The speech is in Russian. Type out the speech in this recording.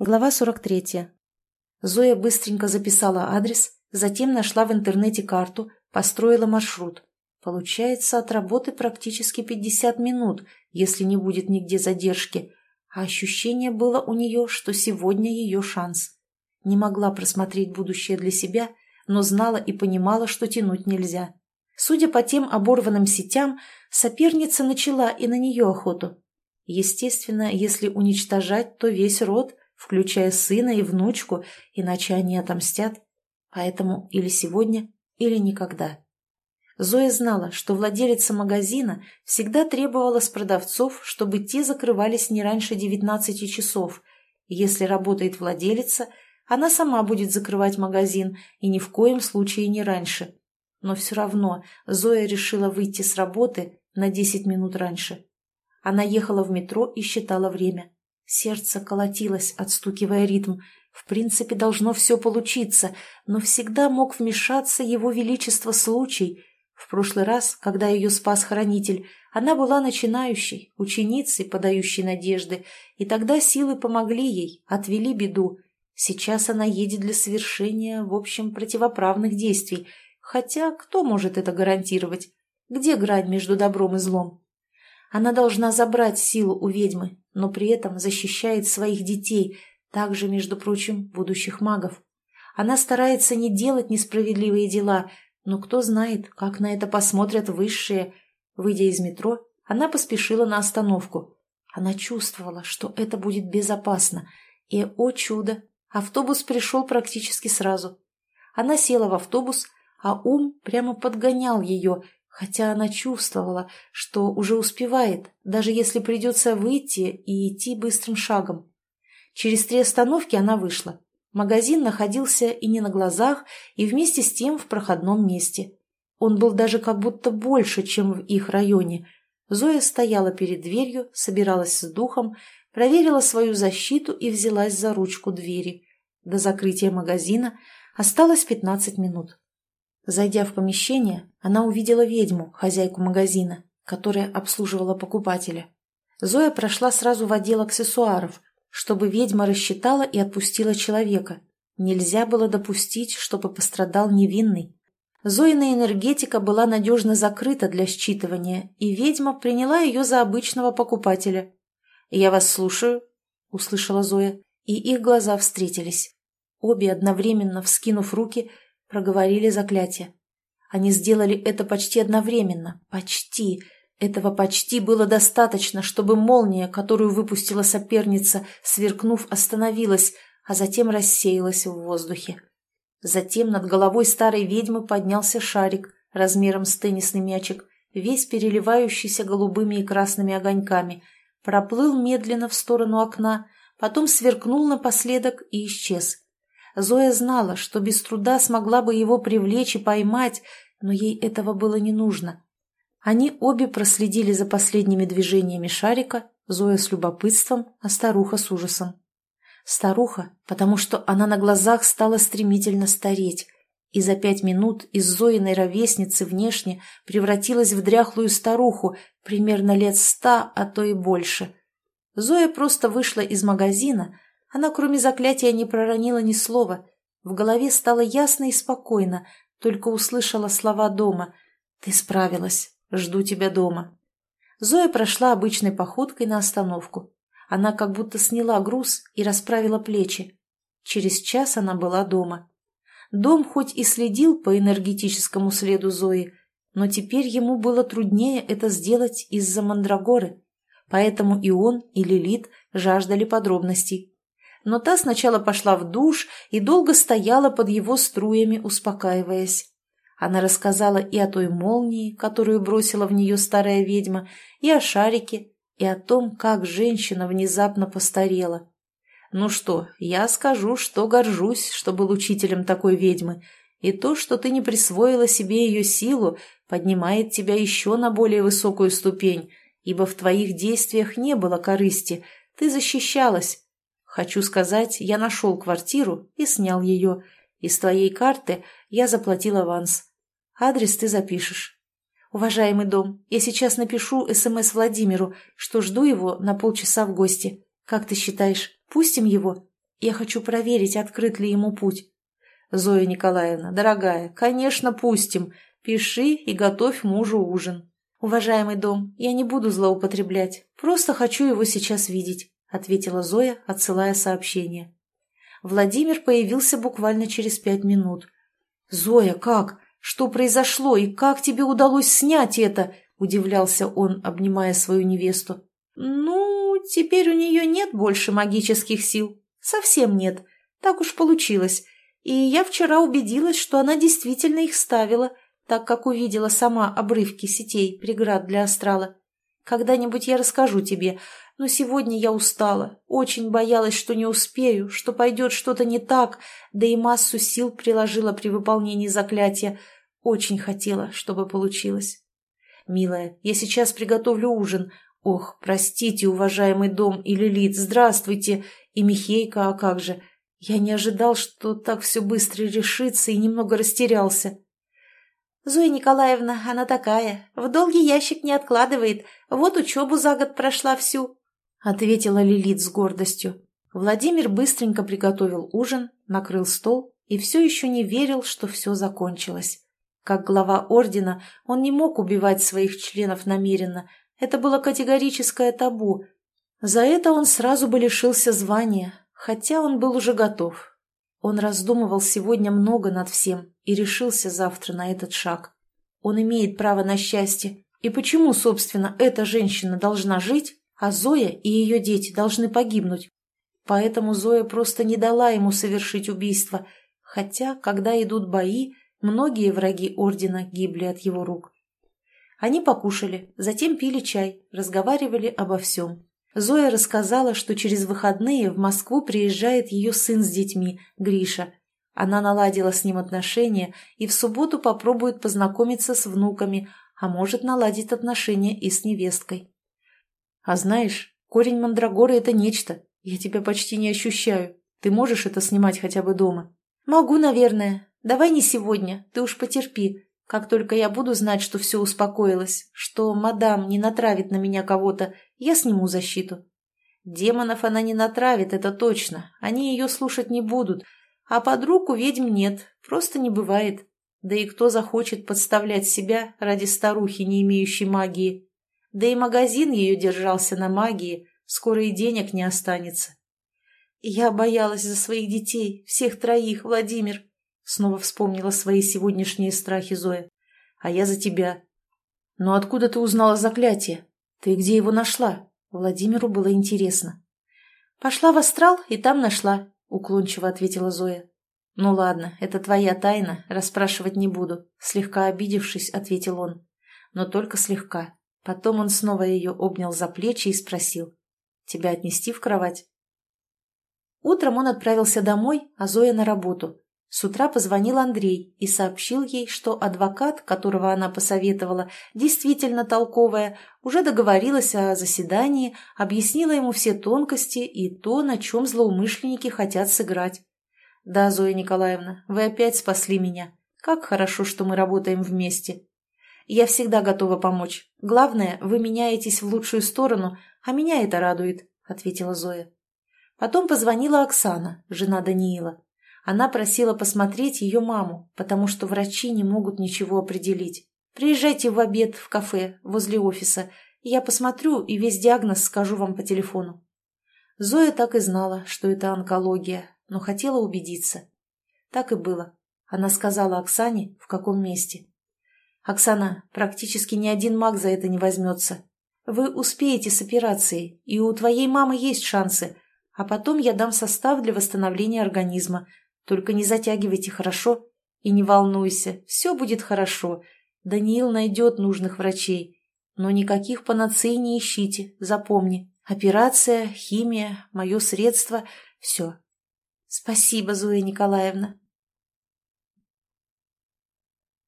Глава 43. Зоя быстренько записала адрес, затем нашла в интернете карту, построила маршрут. Получается, от работы практически 50 минут, если не будет нигде задержки. А ощущение было у нее, что сегодня ее шанс. Не могла просмотреть будущее для себя, но знала и понимала, что тянуть нельзя. Судя по тем оборванным сетям, соперница начала и на нее охоту. Естественно, если уничтожать, то весь род – включая сына и внучку, иначе они отомстят. Поэтому или сегодня, или никогда. Зоя знала, что владелица магазина всегда требовала с продавцов, чтобы те закрывались не раньше 19 часов. Если работает владелица, она сама будет закрывать магазин и ни в коем случае не раньше. Но все равно Зоя решила выйти с работы на 10 минут раньше. Она ехала в метро и считала время. Сердце колотилось, отстукивая ритм. В принципе, должно все получиться, но всегда мог вмешаться его величество случай. В прошлый раз, когда ее спас хранитель, она была начинающей, ученицей, подающей надежды, и тогда силы помогли ей, отвели беду. Сейчас она едет для совершения, в общем, противоправных действий. Хотя кто может это гарантировать? Где грань между добром и злом? Она должна забрать силу у ведьмы, но при этом защищает своих детей, также, между прочим, будущих магов. Она старается не делать несправедливые дела, но кто знает, как на это посмотрят высшие. Выйдя из метро, она поспешила на остановку. Она чувствовала, что это будет безопасно. И, о чудо, автобус пришел практически сразу. Она села в автобус, а ум прямо подгонял ее, хотя она чувствовала, что уже успевает, даже если придется выйти и идти быстрым шагом. Через три остановки она вышла. Магазин находился и не на глазах, и вместе с тем в проходном месте. Он был даже как будто больше, чем в их районе. Зоя стояла перед дверью, собиралась с духом, проверила свою защиту и взялась за ручку двери. До закрытия магазина осталось пятнадцать минут. Зайдя в помещение, она увидела ведьму, хозяйку магазина, которая обслуживала покупателя. Зоя прошла сразу в отдел аксессуаров, чтобы ведьма рассчитала и отпустила человека. Нельзя было допустить, чтобы пострадал невинный. Зоина энергетика была надежно закрыта для считывания, и ведьма приняла ее за обычного покупателя. «Я вас слушаю», — услышала Зоя, и их глаза встретились. Обе, одновременно вскинув руки, — проговорили заклятие. Они сделали это почти одновременно. Почти. Этого почти было достаточно, чтобы молния, которую выпустила соперница, сверкнув, остановилась, а затем рассеялась в воздухе. Затем над головой старой ведьмы поднялся шарик размером с теннисный мячик, весь переливающийся голубыми и красными огоньками, проплыл медленно в сторону окна, потом сверкнул напоследок и исчез. Зоя знала, что без труда смогла бы его привлечь и поймать, но ей этого было не нужно. Они обе проследили за последними движениями шарика, Зоя с любопытством, а старуха с ужасом. Старуха, потому что она на глазах стала стремительно стареть, и за пять минут из Зоиной ровесницы внешне превратилась в дряхлую старуху, примерно лет ста, а то и больше. Зоя просто вышла из магазина, она, кроме заклятия, не проронила ни слова. В голове стало ясно и спокойно, только услышала слова дома. «Ты справилась. Жду тебя дома». Зоя прошла обычной походкой на остановку. Она как будто сняла груз и расправила плечи. Через час она была дома. Дом хоть и следил по энергетическому следу Зои, но теперь ему было труднее это сделать из-за мандрагоры. Поэтому и он, и Лилит жаждали подробностей но та сначала пошла в душ и долго стояла под его струями, успокаиваясь. Она рассказала и о той молнии, которую бросила в нее старая ведьма, и о шарике, и о том, как женщина внезапно постарела. «Ну что, я скажу, что горжусь, что был учителем такой ведьмы, и то, что ты не присвоила себе ее силу, поднимает тебя еще на более высокую ступень, ибо в твоих действиях не было корысти, ты защищалась, Хочу сказать, я нашел квартиру и снял ее. Из твоей карты я заплатил аванс. Адрес ты запишешь. Уважаемый дом, я сейчас напишу СМС Владимиру, что жду его на полчаса в гости. Как ты считаешь, пустим его? Я хочу проверить, открыт ли ему путь. Зоя Николаевна, дорогая, конечно, пустим. Пиши и готовь мужу ужин. Уважаемый дом, я не буду злоупотреблять. Просто хочу его сейчас видеть, ответила Зоя, отсылая сообщение. Владимир появился буквально через пять минут. «Зоя, как? Что произошло и как тебе удалось снять это?» – удивлялся он, обнимая свою невесту. «Ну, теперь у нее нет больше магических сил. Совсем нет. Так уж получилось. И я вчера убедилась, что она действительно их ставила, так как увидела сама обрывки сетей преград для астрала. Когда-нибудь я расскажу тебе, но сегодня я устала, очень боялась, что не успею, что пойдет что-то не так, да и массу сил приложила при выполнении заклятия. Очень хотела, чтобы получилось. «Милая, я сейчас приготовлю ужин. Ох, простите, уважаемый дом и Лилит, здравствуйте. И Михейка, а как же? Я не ожидал, что так все быстро решится и немного растерялся». «Зоя Николаевна, она такая, в долгий ящик не откладывает. Вот учебу за год прошла всю», — ответила Лилит с гордостью. Владимир быстренько приготовил ужин, накрыл стол и все еще не верил, что все закончилось. Как глава ордена он не мог убивать своих членов намеренно, это было категорическое табу. За это он сразу бы лишился звания, хотя он был уже готов. Он раздумывал сегодня много над всем и решился завтра на этот шаг. Он имеет право на счастье, и почему, собственно, эта женщина должна жить, а Зоя и ее дети должны погибнуть? Поэтому Зоя просто не дала ему совершить убийство, хотя, когда идут бои, Многие враги ордена гибли от его рук. Они покушали, затем пили чай, разговаривали обо всем. Зоя рассказала, что через выходные в Москву приезжает ее сын с детьми, Гриша. Она наладила с ним отношения и в субботу попробует познакомиться с внуками, а может наладить отношения и с невесткой. А знаешь, корень мандрагоры – это нечто. Я тебя почти не ощущаю. Ты можешь это снимать хотя бы дома? Могу, наверное. Давай не сегодня, ты уж потерпи. Как только я буду знать, что все успокоилось, что мадам не натравит на меня кого-то, я сниму защиту. Демонов она не натравит, это точно. Они ее слушать не будут. А подруг у ведьм нет, просто не бывает. Да и кто захочет подставлять себя ради старухи, не имеющей магии? Да и магазин ее держался на магии, скоро и денег не останется. Я боялась за своих детей, всех троих, Владимир. Снова вспомнила свои сегодняшние страхи Зоя. А я за тебя. Но откуда ты узнала заклятие? Ты где его нашла? Владимиру было интересно. Пошла в астрал и там нашла, уклончиво ответила Зоя. Ну ладно, это твоя тайна, расспрашивать не буду, слегка обидевшись, ответил он. Но только слегка. Потом он снова ее обнял за плечи и спросил. Тебя отнести в кровать? Утром он отправился домой, а Зоя на работу. С утра позвонил Андрей и сообщил ей, что адвокат, которого она посоветовала, действительно толковая, уже договорилась о заседании, объяснила ему все тонкости и то, на чем злоумышленники хотят сыграть. «Да, Зоя Николаевна, вы опять спасли меня. Как хорошо, что мы работаем вместе. Я всегда готова помочь. Главное, вы меняетесь в лучшую сторону, а меня это радует», — ответила Зоя. Потом позвонила Оксана, жена Даниила. Она просила посмотреть ее маму, потому что врачи не могут ничего определить. Приезжайте в обед в кафе возле офиса, я посмотрю и весь диагноз скажу вам по телефону. Зоя так и знала, что это онкология, но хотела убедиться. Так и было. Она сказала Оксане, в каком месте. «Оксана, практически ни один маг за это не возьмется. Вы успеете с операцией, и у твоей мамы есть шансы, а потом я дам состав для восстановления организма, только не затягивайте, хорошо? И не волнуйся, все будет хорошо. Даниил найдет нужных врачей. Но никаких панацей не ищите, запомни. Операция, химия, мое средство — все. Спасибо, Зоя Николаевна.